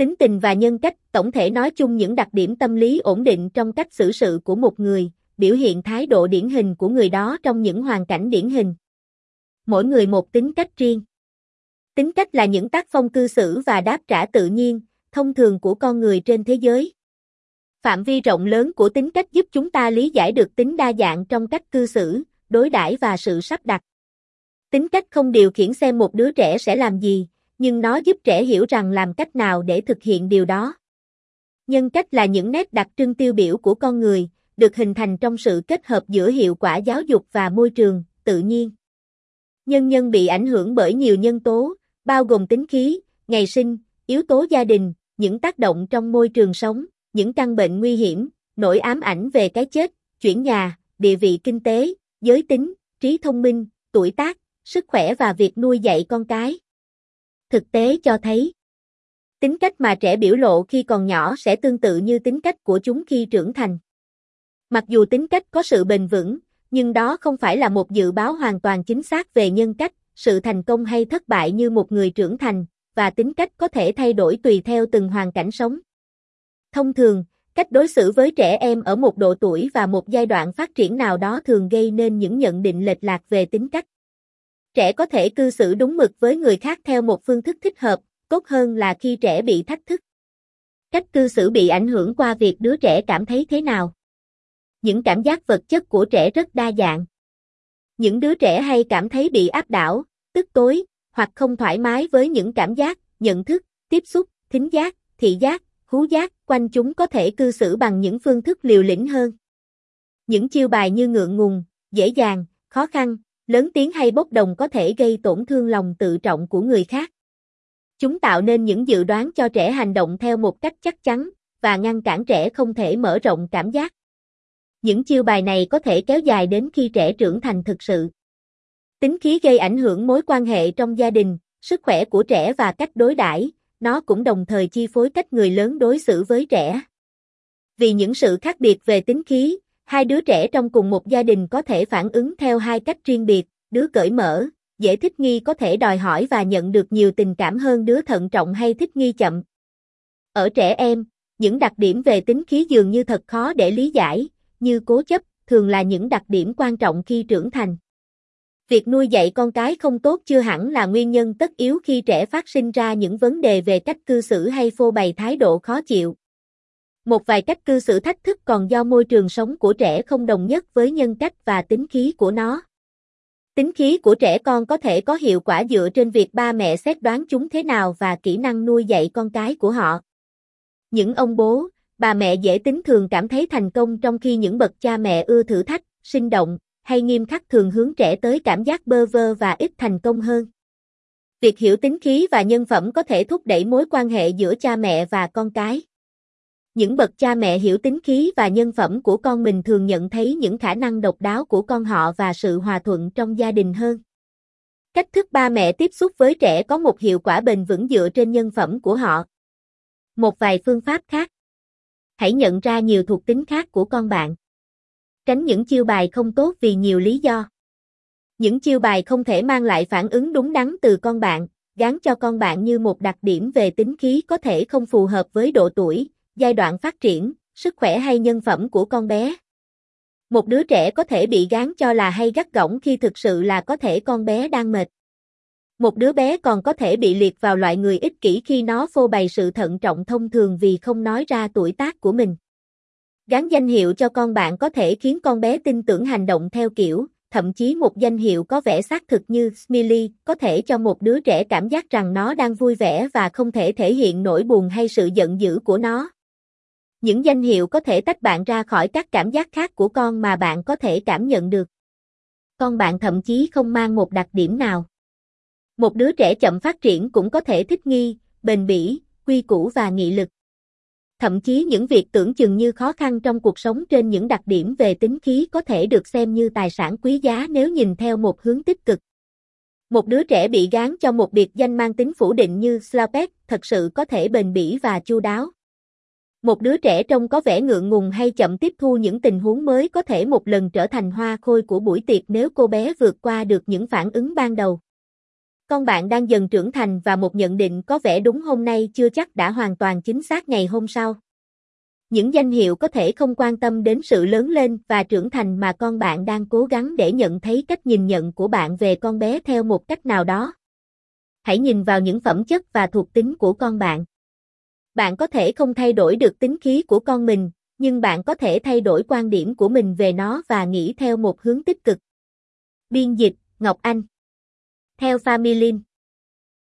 Tính tình và nhân cách, tổng thể nói chung những đặc điểm tâm lý ổn định trong cách xử sự của một người, biểu hiện thái độ điển hình của người đó trong những hoàn cảnh điển hình. Mỗi người một tính cách riêng. Tính cách là những tác phong cư xử và đáp trả tự nhiên, thông thường của con người trên thế giới. Phạm vi rộng lớn của tính cách giúp chúng ta lý giải được tính đa dạng trong cách cư xử, đối đãi và sự sắp đặt. Tính cách không điều khiển xem một đứa trẻ sẽ làm gì, nhưng nó giúp trẻ hiểu rằng làm cách nào để thực hiện điều đó. Nhân cách là những nét đặc trưng tiêu biểu của con người, được hình thành trong sự kết hợp giữa hiệu quả giáo dục và môi trường, tự nhiên. Nhân nhân bị ảnh hưởng bởi nhiều nhân tố, bao gồm tính khí, ngày sinh, yếu tố gia đình, những tác động trong môi trường sống, những căn bệnh nguy hiểm, nỗi ám ảnh về cái chết, chuyển nhà, địa vị kinh tế, giới tính, trí thông minh, tuổi tác, sức khỏe và việc nuôi dạy con cái. Thực tế cho thấy, tính cách mà trẻ biểu lộ khi còn nhỏ sẽ tương tự như tính cách của chúng khi trưởng thành. Mặc dù tính cách có sự bền vững, nhưng đó không phải là một dự báo hoàn toàn chính xác về nhân cách, sự thành công hay thất bại như một người trưởng thành, và tính cách có thể thay đổi tùy theo từng hoàn cảnh sống. Thông thường, cách đối xử với trẻ em ở một độ tuổi và một giai đoạn phát triển nào đó thường gây nên những nhận định lệch lạc về tính cách. Trẻ có thể cư xử đúng mực với người khác theo một phương thức thích hợp, tốt hơn là khi trẻ bị thách thức. Cách cư xử bị ảnh hưởng qua việc đứa trẻ cảm thấy thế nào. Những cảm giác vật chất của trẻ rất đa dạng. Những đứa trẻ hay cảm thấy bị áp đảo, tức tối, hoặc không thoải mái với những cảm giác, nhận thức, tiếp xúc, thính giác, thị giác, hú giác, quanh chúng có thể cư xử bằng những phương thức liều lĩnh hơn. Những chiêu bài như ngượng ngùng, dễ dàng, khó khăn, lớn tiếng hay bốc đồng có thể gây tổn thương lòng tự trọng của người khác. Chúng tạo nên những dự đoán cho trẻ hành động theo một cách chắc chắn, và ngăn cản trẻ không thể mở rộng cảm giác. Những chiêu bài này có thể kéo dài đến khi trẻ trưởng thành thực sự. Tính khí gây ảnh hưởng mối quan hệ trong gia đình, sức khỏe của trẻ và cách đối đãi, nó cũng đồng thời chi phối cách người lớn đối xử với trẻ. Vì những sự khác biệt về tính khí, hai đứa trẻ trong cùng một gia đình có thể phản ứng theo hai cách riêng biệt, đứa cởi mở, dễ thích nghi có thể đòi hỏi và nhận được nhiều tình cảm hơn đứa thận trọng hay thích nghi chậm. Ở trẻ em, những đặc điểm về tính khí dường như thật khó để lý giải, như cố chấp, thường là những đặc điểm quan trọng khi trưởng thành. Việc nuôi dạy con cái không tốt chưa hẳn là nguyên nhân tất yếu khi trẻ phát sinh ra những vấn đề về cách cư xử hay phô bày thái độ khó chịu. Một vài cách cư xử thách thức còn do môi trường sống của trẻ không đồng nhất với nhân cách và tính khí của nó. Tính khí của trẻ con có thể có hiệu quả dựa trên việc ba mẹ xét đoán chúng thế nào và kỹ năng nuôi dạy con cái của họ. Những ông bố, bà mẹ dễ tính thường cảm thấy thành công trong khi những bậc cha mẹ ưa thử thách, sinh động, hay nghiêm khắc thường hướng trẻ tới cảm giác bơ vơ và ít thành công hơn. Việc hiểu tính khí và nhân phẩm có thể thúc đẩy mối quan hệ giữa cha mẹ và con cái. Những bậc cha mẹ hiểu tính khí và nhân phẩm của con mình thường nhận thấy những khả năng độc đáo của con họ và sự hòa thuận trong gia đình hơn. Cách thức ba mẹ tiếp xúc với trẻ có một hiệu quả bền vững dựa trên nhân phẩm của họ. Một vài phương pháp khác. Hãy nhận ra nhiều thuộc tính khác của con bạn. Tránh những chiêu bài không tốt vì nhiều lý do. Những chiêu bài không thể mang lại phản ứng đúng đắn từ con bạn, gán cho con bạn như một đặc điểm về tính khí có thể không phù hợp với độ tuổi, giai đoạn phát triển, sức khỏe hay nhân phẩm của con bé. Một đứa trẻ có thể bị gán cho là hay gắt gỏng khi thực sự là có thể con bé đang mệt. Một đứa bé còn có thể bị liệt vào loại người ích kỷ khi nó phô bày sự thận trọng thông thường vì không nói ra tuổi tác của mình. Gắn danh hiệu cho con bạn có thể khiến con bé tin tưởng hành động theo kiểu, thậm chí một danh hiệu có vẻ xác thực như Smiley có thể cho một đứa trẻ cảm giác rằng nó đang vui vẻ và không thể thể hiện nỗi buồn hay sự giận dữ của nó. Những danh hiệu có thể tách bạn ra khỏi các cảm giác khác của con mà bạn có thể cảm nhận được. Con bạn thậm chí không mang một đặc điểm nào. Một đứa trẻ chậm phát triển cũng có thể thích nghi, bền bỉ, quy củ và nghị lực. Thậm chí những việc tưởng chừng như khó khăn trong cuộc sống trên những đặc điểm về tính khí có thể được xem như tài sản quý giá nếu nhìn theo một hướng tích cực. Một đứa trẻ bị gán cho một biệt danh mang tính phủ định như Slapek thật sự có thể bền bỉ và chu đáo. Một đứa trẻ trông có vẻ ngượng ngùng hay chậm tiếp thu những tình huống mới có thể một lần trở thành hoa khôi của buổi tiệc nếu cô bé vượt qua được những phản ứng ban đầu. Con bạn đang dần trưởng thành và một nhận định có vẻ đúng hôm nay chưa chắc đã hoàn toàn chính xác ngày hôm sau. Những danh hiệu có thể không quan tâm đến sự lớn lên và trưởng thành mà con bạn đang cố gắng để nhận thấy cách nhìn nhận của bạn về con bé theo một cách nào đó. Hãy nhìn vào những phẩm chất và thuộc tính của con bạn. Bạn có thể không thay đổi được tính khí của con mình, nhưng bạn có thể thay đổi quan điểm của mình về nó và nghĩ theo một hướng tích cực. Biên dịch, Ngọc Anh Theo Family